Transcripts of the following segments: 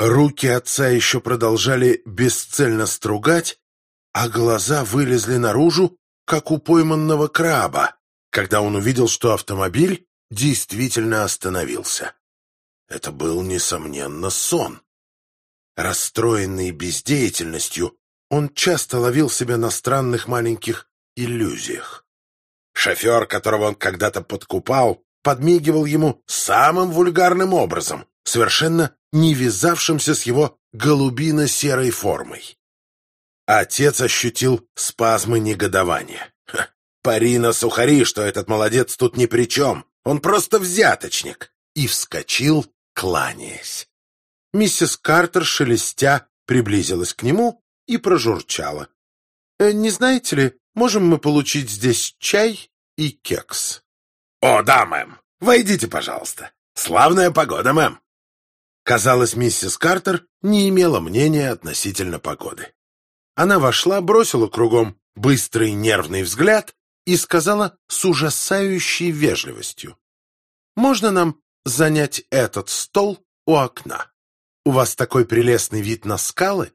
Руки отца еще продолжали бесцельно стругать, а глаза вылезли наружу, как у пойманного краба, когда он увидел, что автомобиль действительно остановился. Это был, несомненно, сон. Расстроенный бездеятельностью, он часто ловил себя на странных маленьких иллюзиях. Шофер, которого он когда-то подкупал, подмигивал ему самым вульгарным образом, совершенно не вязавшимся с его голубино-серой формой. Отец ощутил спазмы негодования. Пари на сухари, что этот молодец тут ни при чем, он просто взяточник, и вскочил, кланяясь. Миссис Картер, шелестя, приблизилась к нему и прожурчала. «Э, «Не знаете ли, можем мы получить здесь чай и кекс?» «О, да, мэм! Войдите, пожалуйста! Славная погода, мэм!» Казалось, миссис Картер не имела мнения относительно погоды. Она вошла, бросила кругом быстрый нервный взгляд и сказала с ужасающей вежливостью. «Можно нам занять этот стол у окна? У вас такой прелестный вид на скалы?»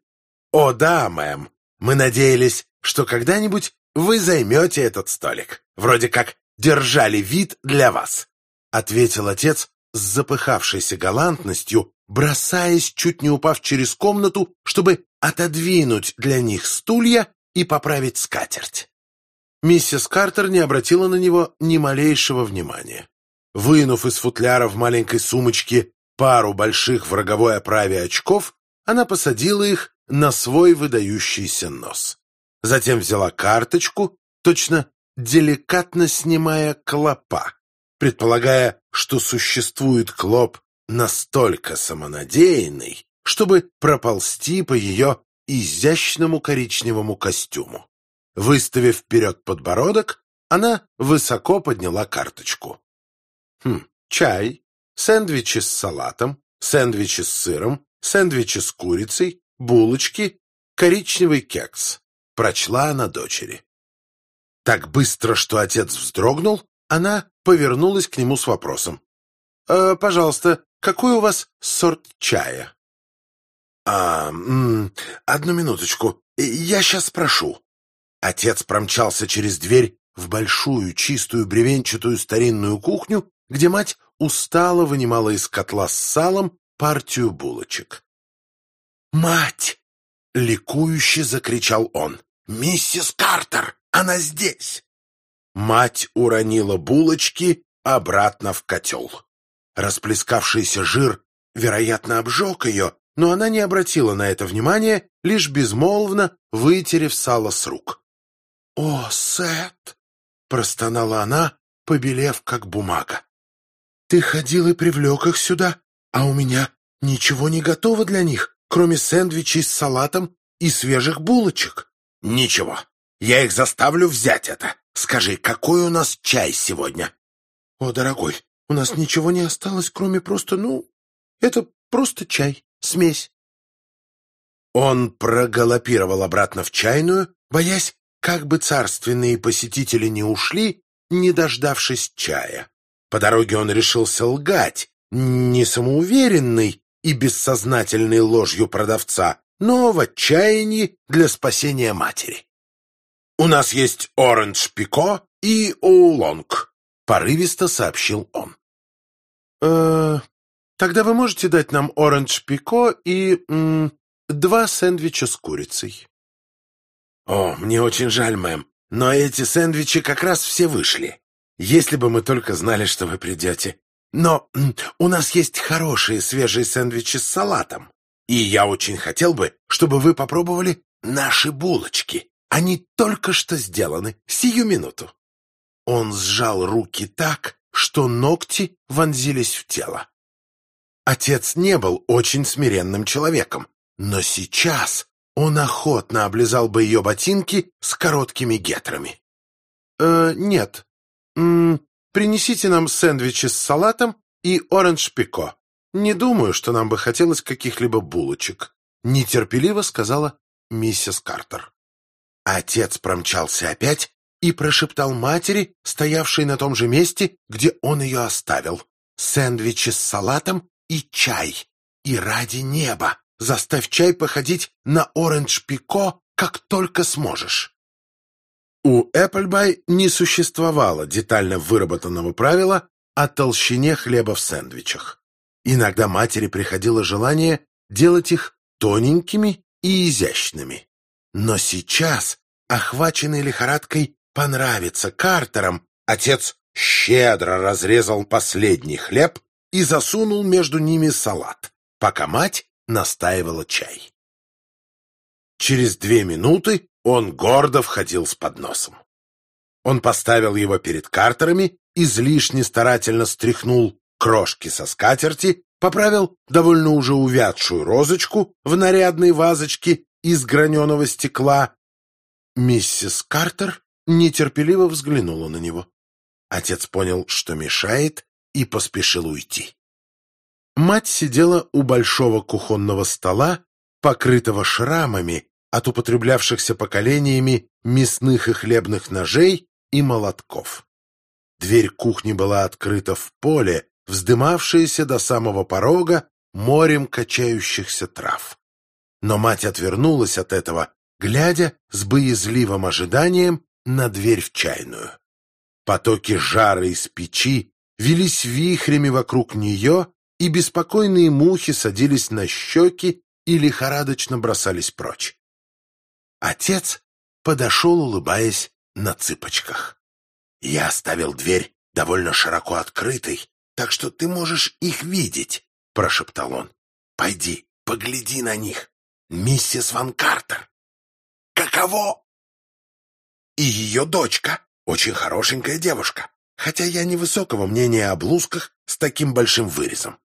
«О, да, мэм. Мы надеялись, что когда-нибудь вы займете этот столик. Вроде как держали вид для вас», — ответил отец с запыхавшейся галантностью, бросаясь, чуть не упав через комнату, чтобы отодвинуть для них стулья и поправить скатерть. Миссис Картер не обратила на него ни малейшего внимания. Вынув из футляра в маленькой сумочке пару больших в роговой оправе очков, она посадила их на свой выдающийся нос. Затем взяла карточку, точно деликатно снимая клопа, предполагая, что существует клоп настолько самонадеянный, чтобы проползти по ее изящному коричневому костюму. Выставив вперед подбородок, она высоко подняла карточку. Хм, чай, сэндвичи с салатом, сэндвичи с сыром, сэндвичи с курицей, булочки, коричневый кекс. Прочла она дочери. Так быстро, что отец вздрогнул, она повернулась к нему с вопросом. «Э, «Пожалуйста, какой у вас сорт чая?» «А, м -м, одну минуточку, я сейчас спрошу». Отец промчался через дверь в большую, чистую, бревенчатую старинную кухню, где мать устало вынимала из котла с салом партию булочек. «Мать!» — ликующе закричал он. «Миссис Картер! Она здесь!» Мать уронила булочки обратно в котел. Расплескавшийся жир, вероятно, обжег ее, но она не обратила на это внимания, лишь безмолвно вытерев сало с рук. «О, Сет!» — простонала она, побелев, как бумага. «Ты ходил и привлек их сюда, а у меня ничего не готово для них, кроме сэндвичей с салатом и свежих булочек». «Ничего, я их заставлю взять это. Скажи, какой у нас чай сегодня?» «О, дорогой, у нас ничего не осталось, кроме просто, ну, это просто чай, смесь». Он проголопировал обратно в чайную, боясь, как бы царственные посетители не ушли, не дождавшись чая. По дороге он решился лгать, не самоуверенный и бессознательной ложью продавца, но в отчаянии для спасения матери. «У нас есть оранж пико и оулонг», — порывисто сообщил он. «Э, тогда вы можете дать нам оранж пико и м, два сэндвича с курицей». «О, мне очень жаль, мэм, но эти сэндвичи как раз все вышли. Если бы мы только знали, что вы придете. Но у нас есть хорошие свежие сэндвичи с салатом. И я очень хотел бы, чтобы вы попробовали наши булочки. Они только что сделаны, сию минуту». Он сжал руки так, что ногти вонзились в тело. Отец не был очень смиренным человеком, но сейчас он охотно облизал бы ее ботинки с короткими гетрами. «Э, нет. М -м, принесите нам сэндвичи с салатом и оранж-пико. Не думаю, что нам бы хотелось каких-либо булочек», — нетерпеливо сказала миссис Картер. Отец промчался опять и прошептал матери, стоявшей на том же месте, где он ее оставил. «Сэндвичи с салатом и чай. И ради неба заставь чай походить на оранж-пико, как только сможешь. У Эпплбай не существовало детально выработанного правила о толщине хлеба в сэндвичах. Иногда матери приходило желание делать их тоненькими и изящными. Но сейчас, охваченный лихорадкой понравиться Картерам, отец щедро разрезал последний хлеб и засунул между ними салат, пока мать настаивала чай. Через две минуты он гордо входил с подносом. Он поставил его перед Картерами, излишне старательно стряхнул крошки со скатерти, поправил довольно уже увядшую розочку в нарядной вазочке из граненого стекла. Миссис Картер нетерпеливо взглянула на него. Отец понял, что мешает, и поспешил уйти. Мать сидела у большого кухонного стола, покрытого шрамами от употреблявшихся поколениями мясных и хлебных ножей и молотков. Дверь кухни была открыта в поле, вздымавшееся до самого порога морем качающихся трав. Но мать отвернулась от этого, глядя с боязливым ожиданием на дверь в чайную. Потоки жара из печи велись вихрями вокруг нее, и беспокойные мухи садились на щеки и лихорадочно бросались прочь. Отец подошел, улыбаясь на цыпочках. «Я оставил дверь довольно широко открытой, так что ты можешь их видеть», — прошептал он. «Пойди, погляди на них, миссис Ван Картер». «Каково?» «И ее дочка». Очень хорошенькая девушка, хотя я невысокого мнения о блузках с таким большим вырезом.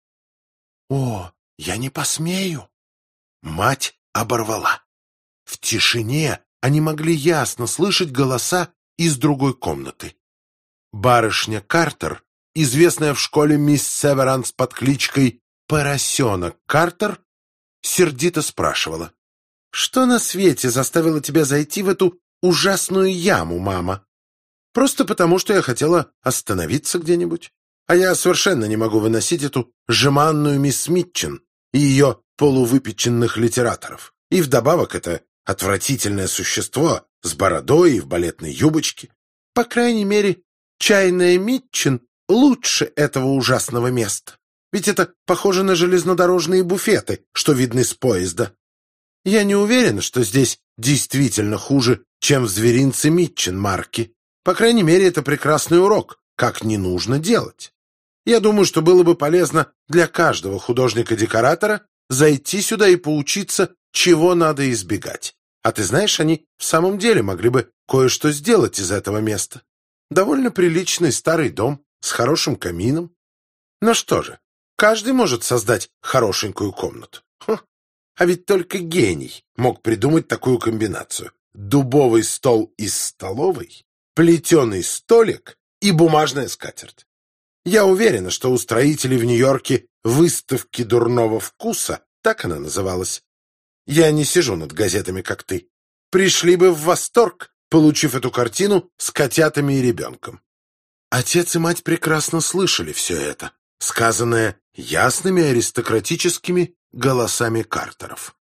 О, я не посмею. Мать оборвала. В тишине они могли ясно слышать голоса из другой комнаты. Барышня Картер, известная в школе мисс Северанс под кличкой «Поросенок Картер», сердито спрашивала. «Что на свете заставило тебя зайти в эту ужасную яму, мама?» Просто потому, что я хотела остановиться где-нибудь. А я совершенно не могу выносить эту жеманную мисс Митчин и ее полувыпеченных литераторов. И вдобавок это отвратительное существо с бородой и в балетной юбочке. По крайней мере, чайная Митчин лучше этого ужасного места. Ведь это похоже на железнодорожные буфеты, что видны с поезда. Я не уверен, что здесь действительно хуже, чем в зверинце Митчин марки. По крайней мере, это прекрасный урок, как не нужно делать. Я думаю, что было бы полезно для каждого художника-декоратора зайти сюда и поучиться, чего надо избегать. А ты знаешь, они в самом деле могли бы кое-что сделать из этого места. Довольно приличный старый дом с хорошим камином. Ну что же, каждый может создать хорошенькую комнату. Хм. А ведь только гений мог придумать такую комбинацию. Дубовый стол из столовой плетеный столик и бумажная скатерть. Я уверена, что у строителей в Нью-Йорке выставки дурного вкуса, так она называлась. Я не сижу над газетами, как ты. Пришли бы в восторг, получив эту картину с котятами и ребенком. Отец и мать прекрасно слышали все это, сказанное ясными аристократическими голосами Картеров.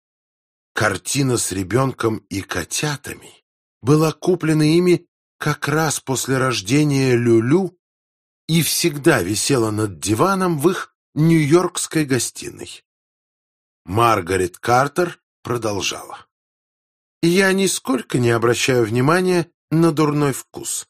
Картина с ребенком и котятами была куплена ими как раз после рождения Люлю и всегда висела над диваном в их нью-йоркской гостиной. Маргарет Картер продолжала. «Я нисколько не обращаю внимания на дурной вкус.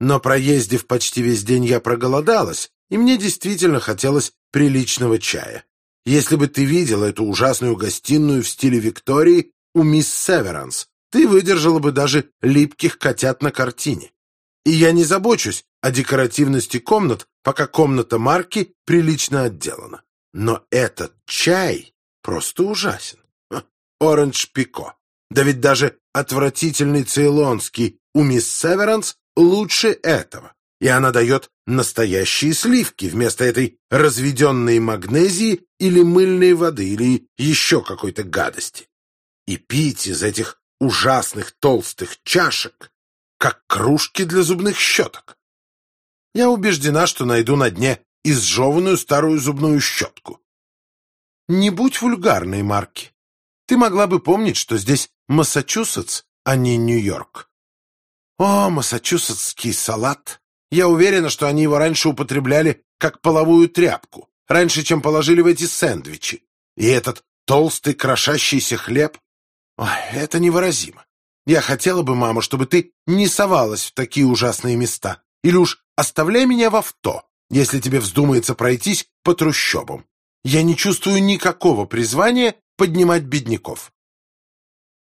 Но проездив почти весь день, я проголодалась, и мне действительно хотелось приличного чая. Если бы ты видела эту ужасную гостиную в стиле Виктории у мисс Северанс, ты выдержала бы даже липких котят на картине. И я не забочусь о декоративности комнат, пока комната марки прилично отделана. Но этот чай просто ужасен. Оранж Пико. Да ведь даже отвратительный цейлонский у мисс Северанс лучше этого. И она дает настоящие сливки вместо этой разведенной магнезии или мыльной воды, или еще какой-то гадости. И пить из этих ужасных толстых чашек, как кружки для зубных щеток. Я убеждена, что найду на дне изжеванную старую зубную щетку. не будь вульгарной, Марки. Ты могла бы помнить, что здесь Массачусетс, а не Нью-Йорк. О, массачусетский салат! Я уверена, что они его раньше употребляли как половую тряпку, раньше, чем положили в эти сэндвичи. И этот толстый крошащийся хлеб... Ой, это невыразимо. Я хотела бы, мама, чтобы ты не совалась в такие ужасные места. Или уж оставляй меня в авто, если тебе вздумается пройтись по трущобам. Я не чувствую никакого призвания поднимать бедняков.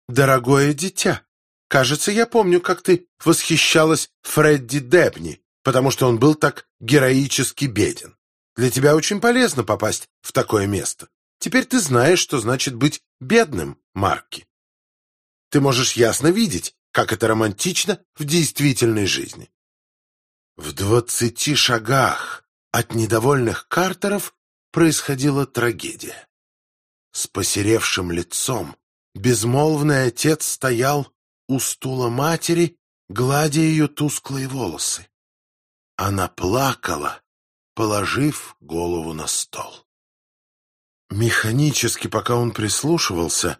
Дорогое дитя, кажется, я помню, как ты восхищалась Фредди Депни, потому что он был так героически беден. Для тебя очень полезно попасть в такое место. Теперь ты знаешь, что значит быть бедным, Марки. Ты можешь ясно видеть, как это романтично в действительной жизни. В двадцати шагах от недовольных Картеров происходила трагедия. С посеревшим лицом безмолвный отец стоял у стула матери, гладя ее тусклые волосы. Она плакала, положив голову на стол. Механически, пока он прислушивался,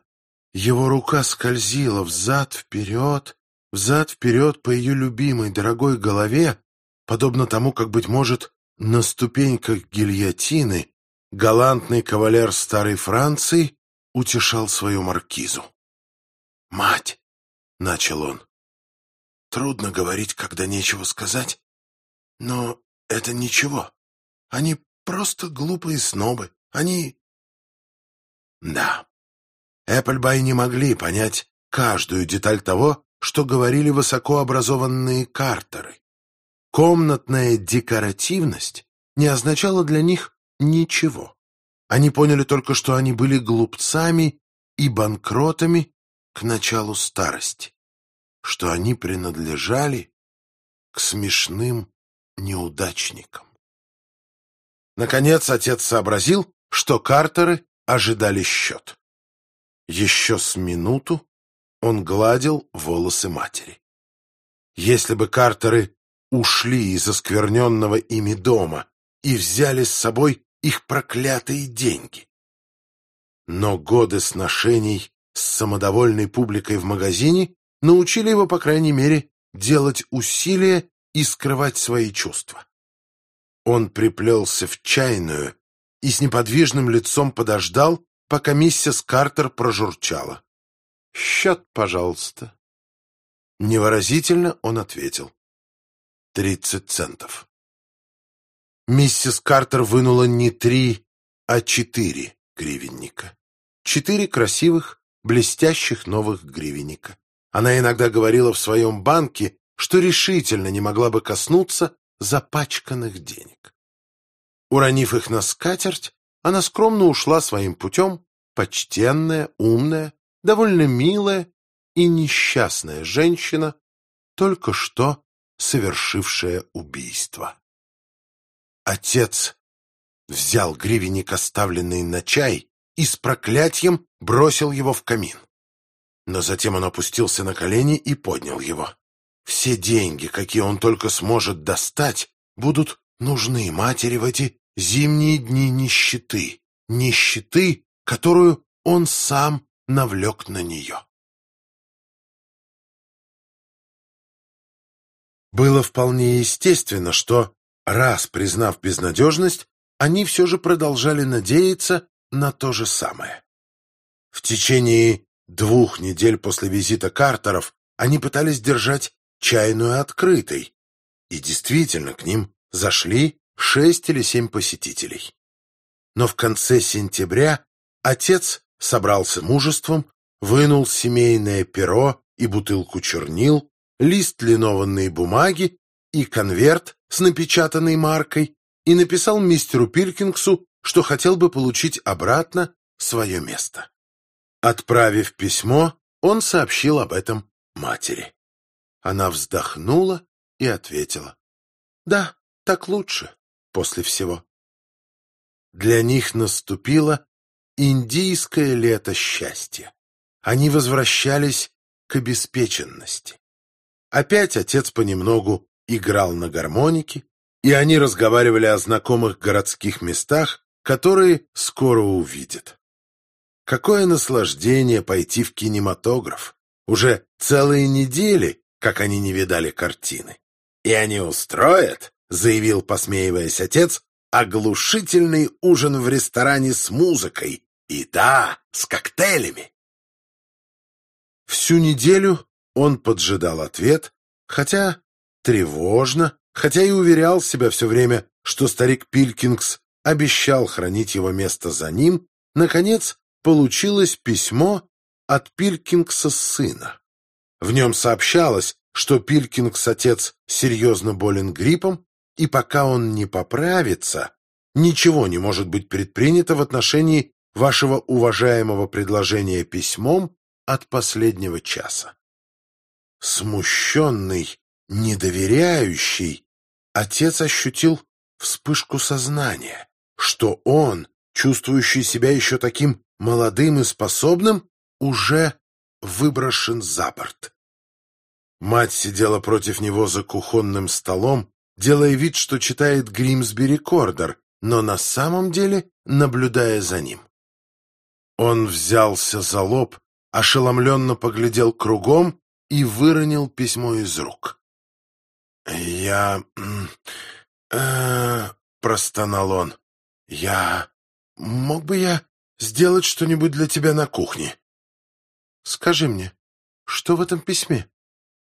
его рука скользила взад-вперед, взад-вперед по ее любимой дорогой голове, подобно тому, как, быть может, на ступеньках гильотины галантный кавалер старой Франции утешал свою маркизу. «Мать!» — начал он. «Трудно говорить, когда нечего сказать, но это ничего. Они просто глупые снобы. Они...» Да, Эпплбай не могли понять каждую деталь того, что говорили высокообразованные картеры. Комнатная декоративность не означала для них ничего. Они поняли только, что они были глупцами и банкротами к началу старости, что они принадлежали к смешным неудачникам. Наконец отец сообразил, что Картеры ожидали счет. Еще с минуту он гладил волосы матери. Если бы Картеры ушли из оскверненного ими дома и взяли с собой их проклятые деньги. Но годы сношений с самодовольной публикой в магазине научили его, по крайней мере, делать усилия и скрывать свои чувства. Он приплелся в чайную и с неподвижным лицом подождал, пока миссис Картер прожурчала. «Счет, пожалуйста». Невыразительно он ответил. «Тридцать центов». Миссис Картер вынула не три, а четыре гривенника. Четыре красивых, блестящих новых гривенника. Она иногда говорила в своем банке, что решительно не могла бы коснуться запачканных денег. Уронив их на скатерть, она скромно ушла своим путем, почтенная, умная, довольно милая и несчастная женщина, только что совершившая убийство. Отец взял гривенник, оставленный на чай, и с проклятием бросил его в камин. Но затем он опустился на колени и поднял его. Все деньги, какие он только сможет достать, будут нужны матери в эти зимние дни нищеты, нищеты, которую он сам навлек на нее. Было вполне естественно, что Раз признав безнадежность, они все же продолжали надеяться на то же самое. В течение двух недель после визита Картеров они пытались держать чайную открытой, и действительно к ним зашли шесть или семь посетителей. Но в конце сентября отец собрался мужеством, вынул семейное перо и бутылку чернил, лист линованной бумаги и конверт с напечатанной маркой и написал мистеру Пилкингсу, что хотел бы получить обратно свое место. Отправив письмо, он сообщил об этом матери. Она вздохнула и ответила. «Да, так лучше после всего». Для них наступило индийское лето счастья. Они возвращались к обеспеченности. Опять отец понемногу играл на гармонике, и они разговаривали о знакомых городских местах которые скоро увидит. Какое наслаждение пойти в кинематограф. Уже целые недели, как они не видали картины. И они устроят, заявил, посмеиваясь отец, оглушительный ужин в ресторане с музыкой. И да, с коктейлями. Всю неделю он поджидал ответ, хотя тревожно, хотя и уверял себя все время, что старик Пилькингс обещал хранить его место за ним, наконец получилось письмо от Пилькингса сына. В нем сообщалось, что Пилькингс отец серьезно болен гриппом, и пока он не поправится, ничего не может быть предпринято в отношении вашего уважаемого предложения письмом от последнего часа. Смущенный, недоверяющий, отец ощутил вспышку сознания, что он, чувствующий себя еще таким молодым и способным, уже выброшен за борт. Мать сидела против него за кухонным столом, делая вид, что читает Гримсби Рекордер, но на самом деле наблюдая за ним. Он взялся за лоб, ошеломленно поглядел кругом и выронил письмо из рук. «Я... Э, простонал он. «Я... Мог бы я сделать что-нибудь для тебя на кухне?» «Скажи мне, что в этом письме?»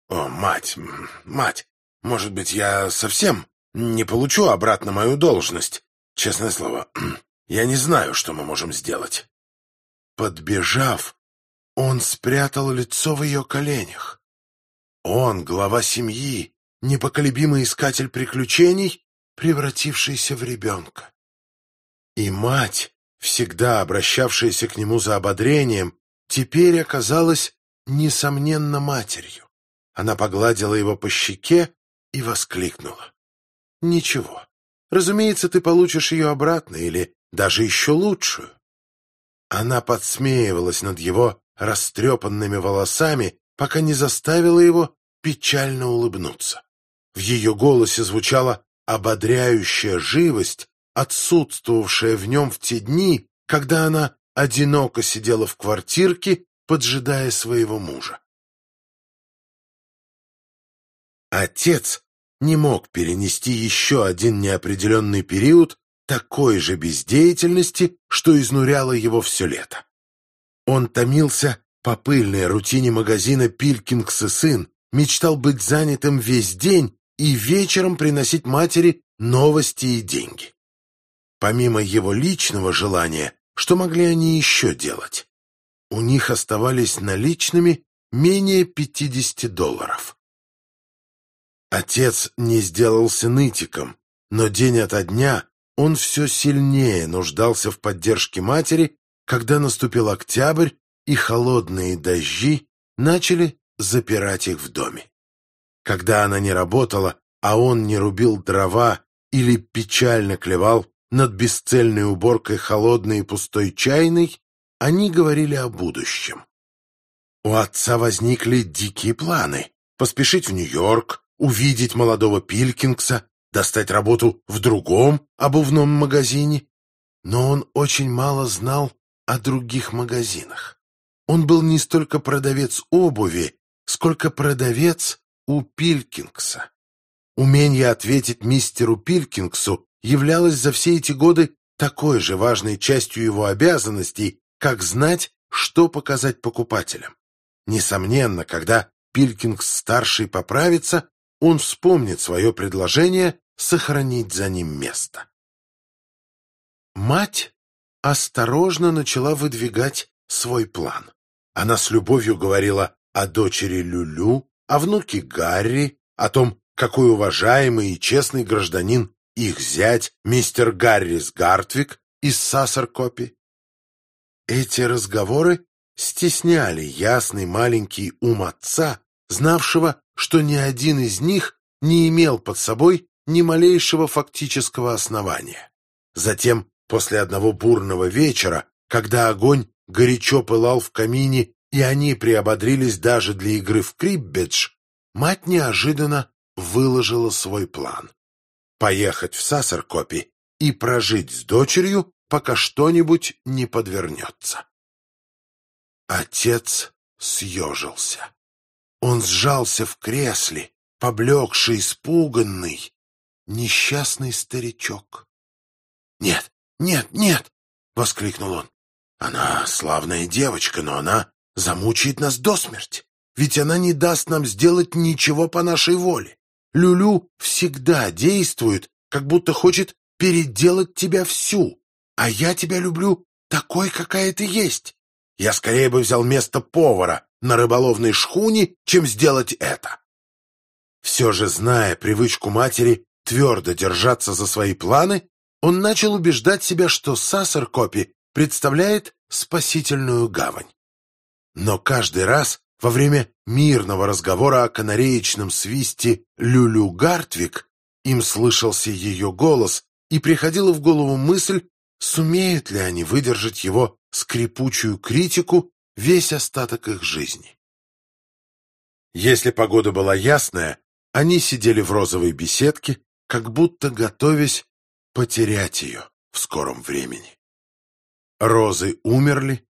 «О, мать, мать, может быть, я совсем не получу обратно мою должность. Честное слово, я не знаю, что мы можем сделать». Подбежав, он спрятал лицо в ее коленях. Он, глава семьи, непоколебимый искатель приключений, превратившийся в ребенка. И мать, всегда обращавшаяся к нему за ободрением, теперь оказалась, несомненно, матерью. Она погладила его по щеке и воскликнула. «Ничего. Разумеется, ты получишь ее обратно или даже еще лучшую». Она подсмеивалась над его растрепанными волосами, пока не заставила его печально улыбнуться. В ее голосе звучала ободряющая живость, отсутствовавшая в нем в те дни, когда она одиноко сидела в квартирке, поджидая своего мужа. Отец не мог перенести еще один неопределенный период такой же бездеятельности, что изнуряло его все лето. Он томился по пыльной рутине магазина «Пилькингс и сын», мечтал быть занятым весь день и вечером приносить матери новости и деньги. Помимо его личного желания, что могли они еще делать? У них оставались наличными менее 50 долларов. Отец не сделался нытиком, но день ото дня он все сильнее нуждался в поддержке матери, когда наступил октябрь и холодные дожди начали запирать их в доме. Когда она не работала, а он не рубил дрова или печально клевал над бесцельной уборкой холодной и пустой чайной, они говорили о будущем. У отца возникли дикие планы — поспешить в Нью-Йорк, увидеть молодого Пилькингса, достать работу в другом обувном магазине. Но он очень мало знал о других магазинах. Он был не столько продавец обуви, сколько продавец у Пилькингса. Умение ответить мистеру Пилькингсу являлось за все эти годы такой же важной частью его обязанностей, как знать, что показать покупателям. Несомненно, когда Пилькингс-старший поправится, он вспомнит свое предложение сохранить за ним место. Мать осторожно начала выдвигать свой план. Она с любовью говорила о дочери Люлю, о внуке Гарри, о том, какой уважаемый и честный гражданин их зять, мистер Гаррис Гартвик из Сассеркопи. Эти разговоры стесняли ясный маленький ум отца, знавшего, что ни один из них не имел под собой ни малейшего фактического основания. Затем, после одного бурного вечера, когда огонь горячо пылал в камине и они приободрились даже для игры в криббедж, мать неожиданно выложила свой план. Поехать в Сассеркопи и прожить с дочерью пока что-нибудь не подвернется. Отец съежился. Он сжался в кресле, поблекший, испуганный, несчастный старичок. «Нет, нет, нет!» — воскликнул он. «Она славная девочка, но она замучает нас до смерти, ведь она не даст нам сделать ничего по нашей воле. Люлю всегда действует, как будто хочет переделать тебя всю, а я тебя люблю такой, какая ты есть. Я скорее бы взял место повара на рыболовной шхуне, чем сделать это. Все же, зная привычку матери твердо держаться за свои планы, он начал убеждать себя, что Сассеркопи представляет спасительную гавань. Но каждый раз во время мирного разговора о канареечном свисте Люлю Гартвик им слышался ее голос, и приходила в голову мысль, сумеют ли они выдержать его скрипучую критику весь остаток их жизни. Если погода была ясная, они сидели в розовой беседке, как будто готовясь потерять ее в скором времени. Розы умерли,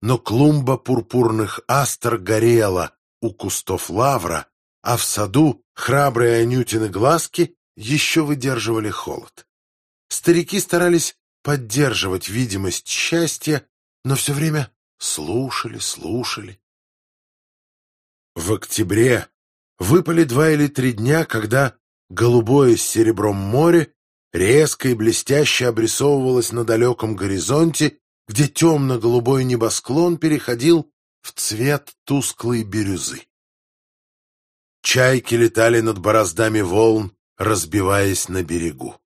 но клумба пурпурных астр горела у кустов лавра, а в саду храбрые Анютины глазки еще выдерживали холод. Старики старались поддерживать видимость счастья, но все время слушали, слушали. В октябре выпали два или три дня, когда голубое с серебром море резко и блестяще обрисовывалось на далеком горизонте, где темно-голубой небосклон переходил в цвет тусклой бирюзы. Чайки летали над бороздами волн, разбиваясь на берегу.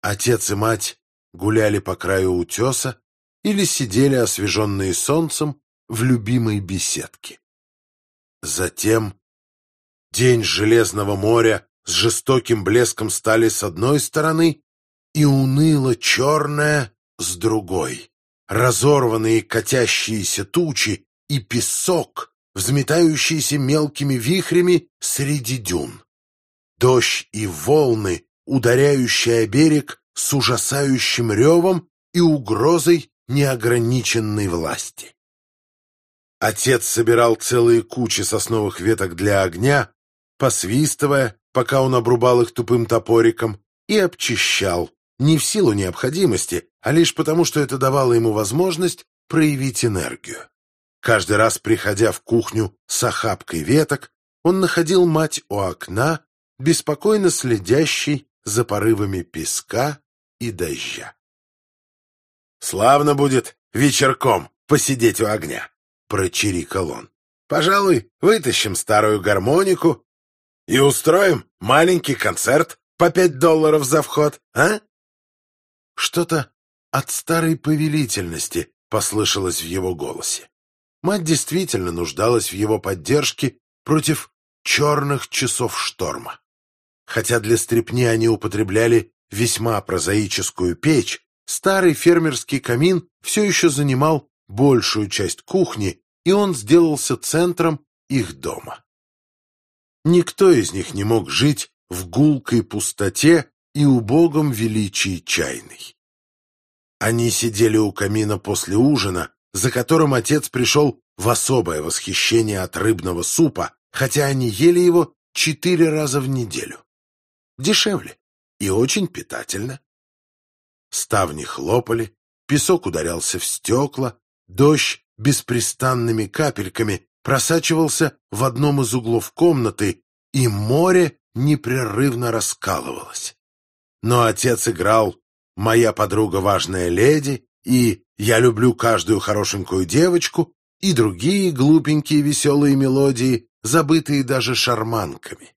Отец и мать гуляли по краю утеса или сидели, освеженные солнцем, в любимой беседке. Затем день Железного моря с жестоким блеском стали с одной стороны и уныло черное с другой. Разорванные катящиеся тучи и песок, взметающийся мелкими вихрями среди дюн. Дождь и волны, ударяющие о берег с ужасающим ревом и угрозой неограниченной власти. Отец собирал целые кучи сосновых веток для огня, посвистывая, пока он обрубал их тупым топориком, и обчищал, не в силу необходимости, а лишь потому, что это давало ему возможность проявить энергию. Каждый раз, приходя в кухню с охапкой веток, он находил мать у окна, беспокойно следящей за порывами песка и дождя. «Славно будет вечерком посидеть у огня», — прочирикал он. «Пожалуй, вытащим старую гармонику и устроим маленький концерт по пять долларов за вход, а?» Что-то от старой повелительности послышалось в его голосе. Мать действительно нуждалась в его поддержке против черных часов шторма. Хотя для стрепни они употребляли весьма прозаическую печь, старый фермерский камин все еще занимал большую часть кухни, и он сделался центром их дома. Никто из них не мог жить в гулкой пустоте и убогом величии чайной. Они сидели у камина после ужина, за которым отец пришел в особое восхищение от рыбного супа, хотя они ели его четыре раза в неделю. Дешевле и очень питательно. Ставни хлопали, песок ударялся в стекла, дождь беспрестанными капельками просачивался в одном из углов комнаты, и море непрерывно раскалывалось. Но отец играл «Моя подруга важная леди» и «Я люблю каждую хорошенькую девочку» и другие глупенькие веселые мелодии, забытые даже шарманками.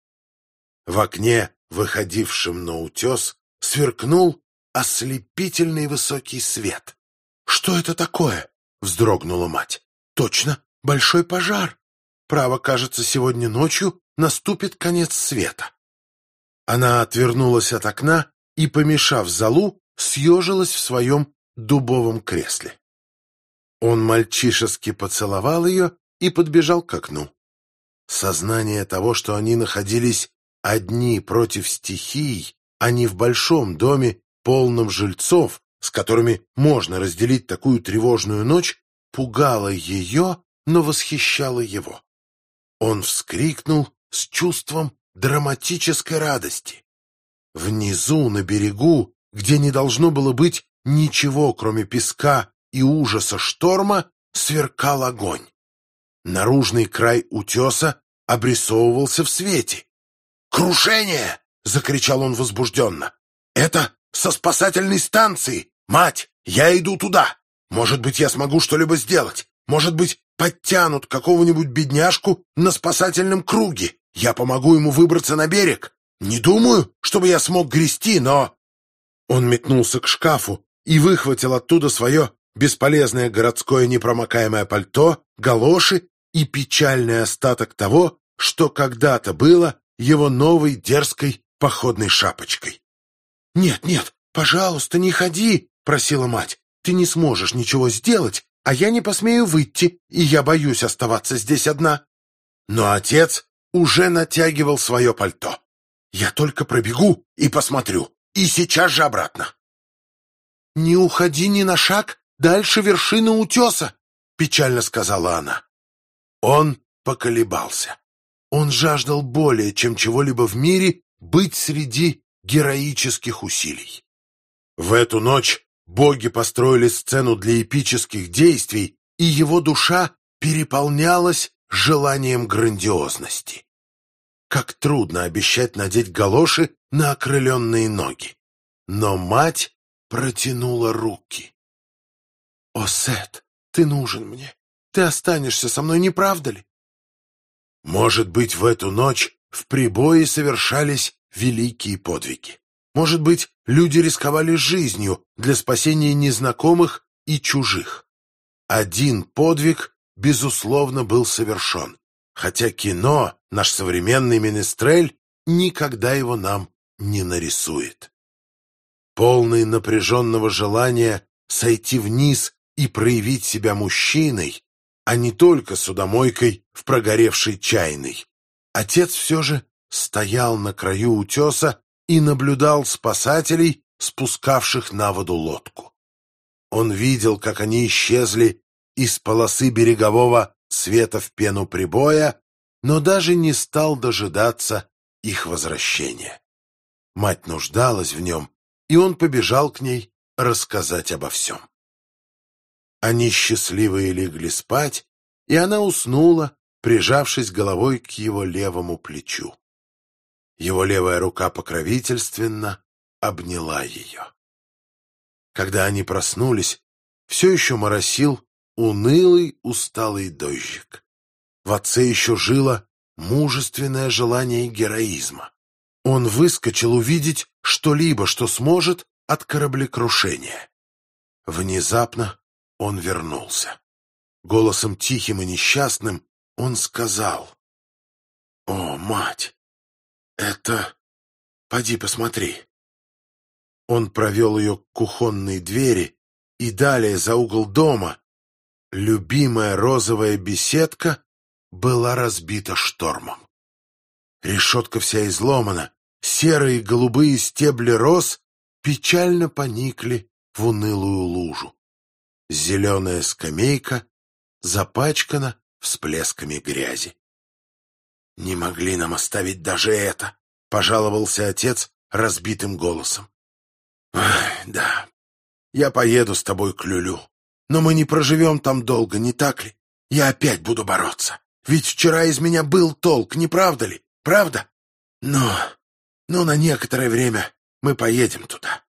В окне выходившем на утес, сверкнул ослепительный высокий свет. «Что это такое?» — вздрогнула мать. «Точно, большой пожар. Право, кажется, сегодня ночью наступит конец света». Она отвернулась от окна и, помешав залу, съежилась в своем дубовом кресле. Он мальчишески поцеловал ее и подбежал к окну. Сознание того, что они находились одни против стихий, а не в большом доме, полном жильцов, с которыми можно разделить такую тревожную ночь, пугало ее, но восхищало его. Он вскрикнул с чувством драматической радости. Внизу, на берегу, где не должно было быть ничего, кроме песка и ужаса шторма, сверкал огонь. Наружный край утеса обрисовывался в свете. «Крушение!» — закричал он возбужденно. «Это со спасательной станции! Мать, я иду туда! Может быть, я смогу что-либо сделать! Может быть, подтянут какого-нибудь бедняжку на спасательном круге! Я помогу ему выбраться на берег! Не думаю, чтобы я смог грести, но...» Он метнулся к шкафу и выхватил оттуда свое бесполезное городское непромокаемое пальто, галоши и печальный остаток того, что когда-то было его новой дерзкой походной шапочкой. «Нет, нет, пожалуйста, не ходи!» — просила мать. «Ты не сможешь ничего сделать, а я не посмею выйти, и я боюсь оставаться здесь одна». Но отец уже натягивал свое пальто. «Я только пробегу и посмотрю, и сейчас же обратно». «Не уходи ни на шаг дальше вершины утеса», — печально сказала она. Он поколебался. Он жаждал более, чем чего-либо в мире, быть среди героических усилий. В эту ночь боги построили сцену для эпических действий, и его душа переполнялась желанием грандиозности. Как трудно обещать надеть галоши на окрыленные ноги. Но мать протянула руки. «О, Сет, ты нужен мне. Ты останешься со мной, не правда ли?» Может быть, в эту ночь в прибое совершались великие подвиги. Может быть, люди рисковали жизнью для спасения незнакомых и чужих. Один подвиг, безусловно, был совершен, хотя кино, наш современный менестрель, никогда его нам не нарисует. Полный напряженного желания сойти вниз и проявить себя мужчиной, а не только судомойкой в прогоревшей чайной. Отец все же стоял на краю утеса и наблюдал спасателей, спускавших на воду лодку. Он видел, как они исчезли из полосы берегового света в пену прибоя, но даже не стал дожидаться их возвращения. Мать нуждалась в нем, и он побежал к ней рассказать обо всем. Они счастливые легли спать, и она уснула, прижавшись головой к его левому плечу. Его левая рука покровительственно обняла ее. Когда они проснулись, все еще моросил унылый, усталый дождик. В отце еще жило мужественное желание героизма. Он выскочил увидеть что-либо, что сможет от кораблекрушения. Внезапно он вернулся. Голосом тихим и несчастным он сказал. «О, мать! Это... Поди посмотри!» Он провел ее к кухонной двери и далее за угол дома. Любимая розовая беседка была разбита штормом. Решетка вся изломана, серые и голубые стебли роз печально поникли в унылую лужу. Зеленая скамейка запачкана всплесками грязи. «Не могли нам оставить даже это», — пожаловался отец разбитым голосом. «Да, я поеду с тобой к Люлю, но мы не проживем там долго, не так ли? Я опять буду бороться. Ведь вчера из меня был толк, не правда ли? Правда? Но, но на некоторое время мы поедем туда.